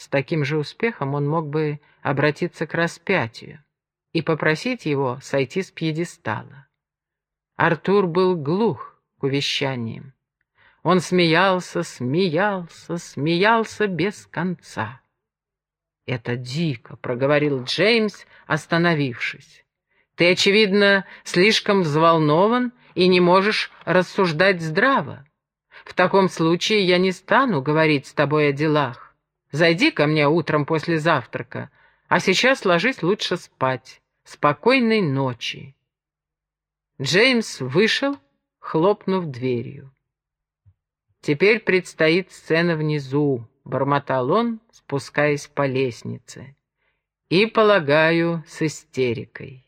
С таким же успехом он мог бы обратиться к распятию и попросить его сойти с пьедестала. Артур был глух к увещаниям. Он смеялся, смеялся, смеялся без конца. «Это дико», — проговорил Джеймс, остановившись. «Ты, очевидно, слишком взволнован и не можешь рассуждать здраво. В таком случае я не стану говорить с тобой о делах. Зайди ко мне утром после завтрака, а сейчас ложись лучше спать. Спокойной ночи». Джеймс вышел, хлопнув дверью. «Теперь предстоит сцена внизу», — бормотал он, спускаясь по лестнице. «И, полагаю, с истерикой».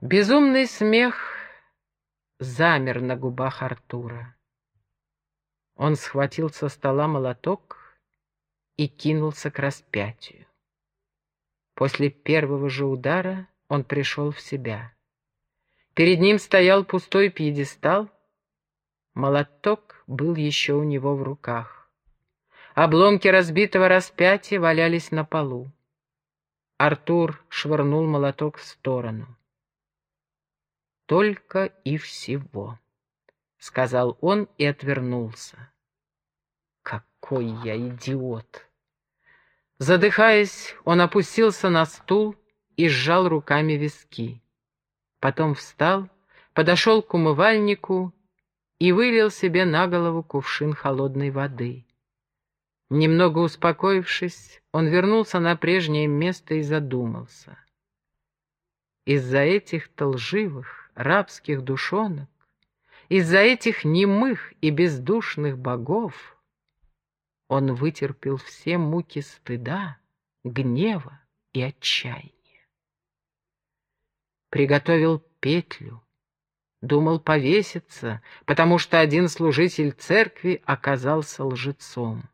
Безумный смех замер на губах Артура. Он схватил со стола молоток и кинулся к распятию. После первого же удара он пришел в себя. Перед ним стоял пустой пьедестал. Молоток был еще у него в руках. Обломки разбитого распятия валялись на полу. Артур швырнул молоток в сторону. «Только и всего», — сказал он и отвернулся. «Какой я идиот!» Задыхаясь, он опустился на стул и сжал руками виски. Потом встал, подошел к умывальнику и вылил себе на голову кувшин холодной воды. Немного успокоившись, он вернулся на прежнее место и задумался. Из-за этих-то лживых, рабских душонок, из-за этих немых и бездушных богов он вытерпел все муки стыда, гнева и отчаяния приготовил петлю. Думал повеситься, потому что один служитель церкви оказался лжецом.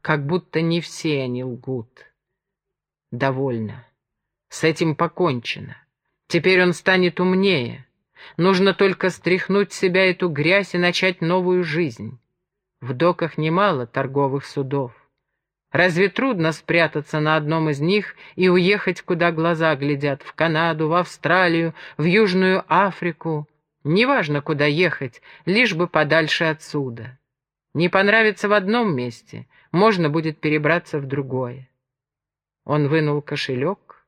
Как будто не все они лгут. Довольно. С этим покончено. Теперь он станет умнее. Нужно только стряхнуть с себя эту грязь и начать новую жизнь. В доках немало торговых судов. Разве трудно спрятаться на одном из них и уехать, куда глаза глядят, в Канаду, в Австралию, в Южную Африку? Неважно, куда ехать, лишь бы подальше отсюда. Не понравится в одном месте, можно будет перебраться в другое. Он вынул кошелек,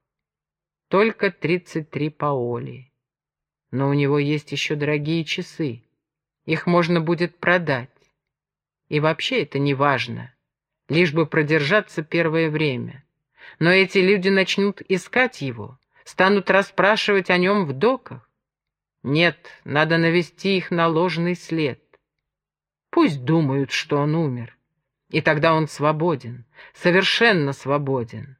только тридцать три паоли. Но у него есть еще дорогие часы, их можно будет продать. И вообще это не важно лишь бы продержаться первое время. Но эти люди начнут искать его, станут расспрашивать о нем в доках. Нет, надо навести их на ложный след. Пусть думают, что он умер, и тогда он свободен, совершенно свободен.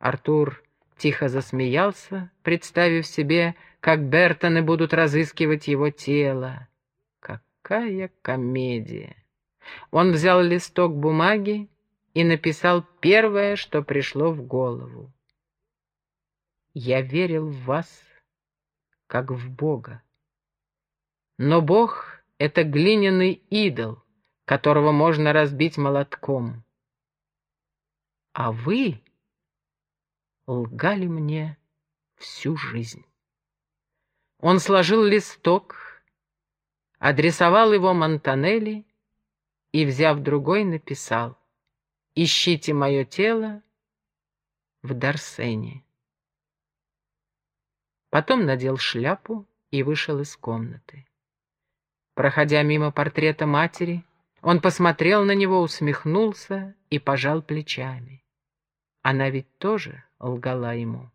Артур тихо засмеялся, представив себе, как Бертоны будут разыскивать его тело. Какая комедия! Он взял листок бумаги и написал первое, что пришло в голову. «Я верил в вас, как в Бога. Но Бог — это глиняный идол, которого можно разбить молотком. А вы лгали мне всю жизнь». Он сложил листок, адресовал его Монтанелли и, взяв другой, написал «Ищите мое тело в Дарсене». Потом надел шляпу и вышел из комнаты. Проходя мимо портрета матери, он посмотрел на него, усмехнулся и пожал плечами. Она ведь тоже лгала ему.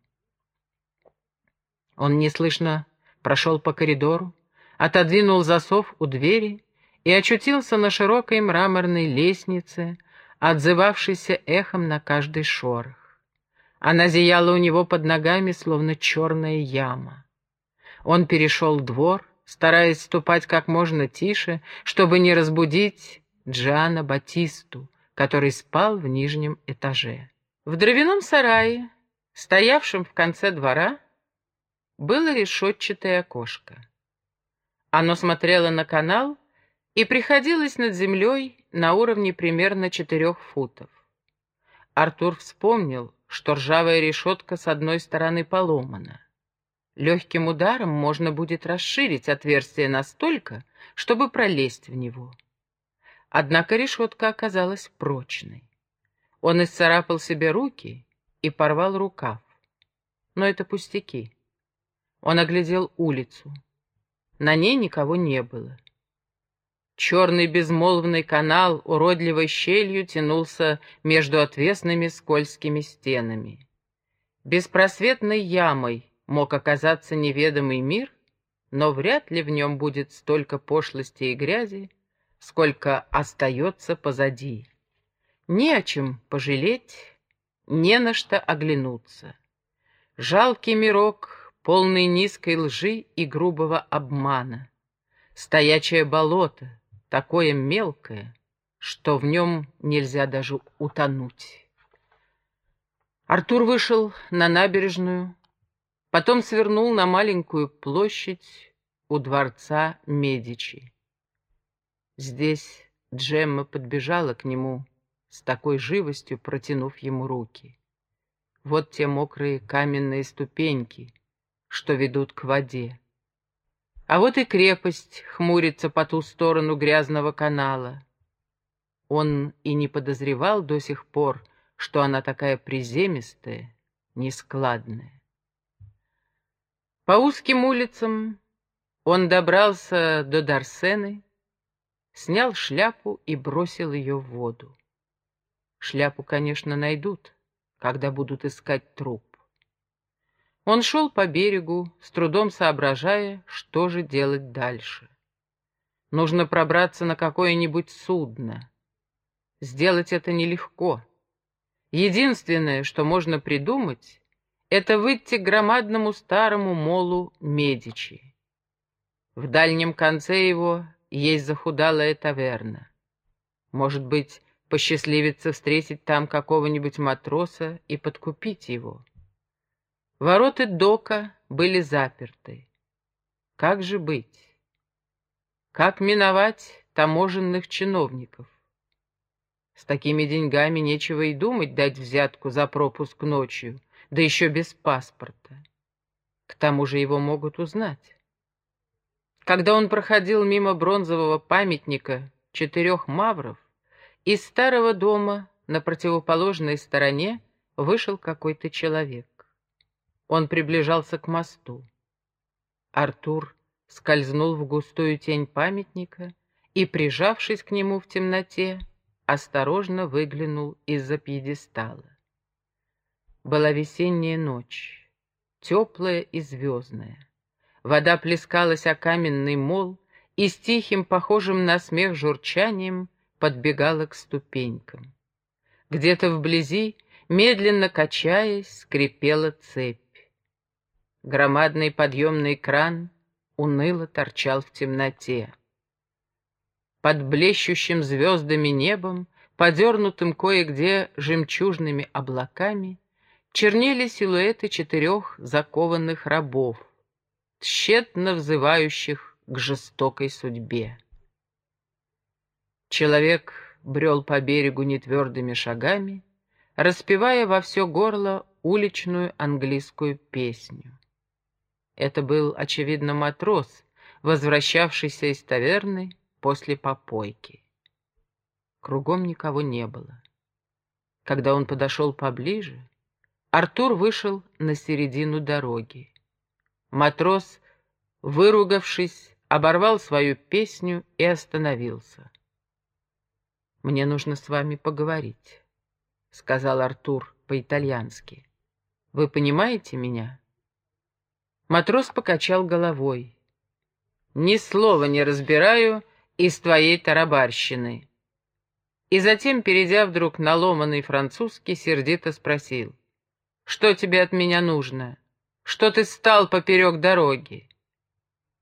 Он неслышно прошел по коридору, отодвинул засов у двери и очутился на широкой мраморной лестнице, отзывавшейся эхом на каждый шорох. Она зияла у него под ногами, словно черная яма. Он перешел двор, стараясь ступать как можно тише, чтобы не разбудить Джана Батисту, который спал в нижнем этаже. В дровяном сарае, стоявшем в конце двора, было решетчатое окошко. Оно смотрело на канал, и приходилось над землей на уровне примерно четырех футов. Артур вспомнил, что ржавая решетка с одной стороны поломана. Легким ударом можно будет расширить отверстие настолько, чтобы пролезть в него. Однако решетка оказалась прочной. Он исцарапал себе руки и порвал рукав. Но это пустяки. Он оглядел улицу. На ней никого не было. Черный безмолвный канал уродливой щелью тянулся между отвесными скользкими стенами. Беспросветной ямой мог оказаться неведомый мир, но вряд ли в нем будет столько пошлости и грязи, сколько остается позади. Не о чем пожалеть, не на что оглянуться. Жалкий мирок, полный низкой лжи и грубого обмана. Стоячее болото, такое мелкое, что в нем нельзя даже утонуть. Артур вышел на набережную, потом свернул на маленькую площадь у дворца Медичи. Здесь Джемма подбежала к нему с такой живостью, протянув ему руки. Вот те мокрые каменные ступеньки, что ведут к воде. А вот и крепость хмурится по ту сторону грязного канала. Он и не подозревал до сих пор, что она такая приземистая, нескладная. По узким улицам он добрался до Дарсены, снял шляпу и бросил ее в воду. Шляпу, конечно, найдут, когда будут искать труп. Он шел по берегу, с трудом соображая, что же делать дальше. Нужно пробраться на какое-нибудь судно. Сделать это нелегко. Единственное, что можно придумать, это выйти к громадному старому молу Медичи. В дальнем конце его есть захудалая таверна. Может быть, посчастливится встретить там какого-нибудь матроса и подкупить его. Вороты дока были заперты. Как же быть? Как миновать таможенных чиновников? С такими деньгами нечего и думать дать взятку за пропуск ночью, да еще без паспорта. К тому же его могут узнать. Когда он проходил мимо бронзового памятника четырех мавров, из старого дома на противоположной стороне вышел какой-то человек. Он приближался к мосту. Артур скользнул в густую тень памятника и, прижавшись к нему в темноте, осторожно выглянул из-за пьедестала. Была весенняя ночь, теплая и звездная. Вода плескалась о каменный мол и с тихим, похожим на смех журчанием, подбегала к ступенькам. Где-то вблизи, медленно качаясь, скрипела цепь. Громадный подъемный кран уныло торчал в темноте. Под блещущим звездами небом, подернутым кое-где жемчужными облаками, чернели силуэты четырех закованных рабов, тщетно взывающих к жестокой судьбе. Человек брел по берегу нетвердыми шагами, распевая во все горло уличную английскую песню. Это был, очевидно, матрос, возвращавшийся из таверны после попойки. Кругом никого не было. Когда он подошел поближе, Артур вышел на середину дороги. Матрос, выругавшись, оборвал свою песню и остановился. «Мне нужно с вами поговорить», — сказал Артур по-итальянски. «Вы понимаете меня?» Матрос покачал головой. «Ни слова не разбираю из твоей тарабарщины». И затем, перейдя вдруг на ломаный французский, сердито спросил. «Что тебе от меня нужно? Что ты стал поперек дороги?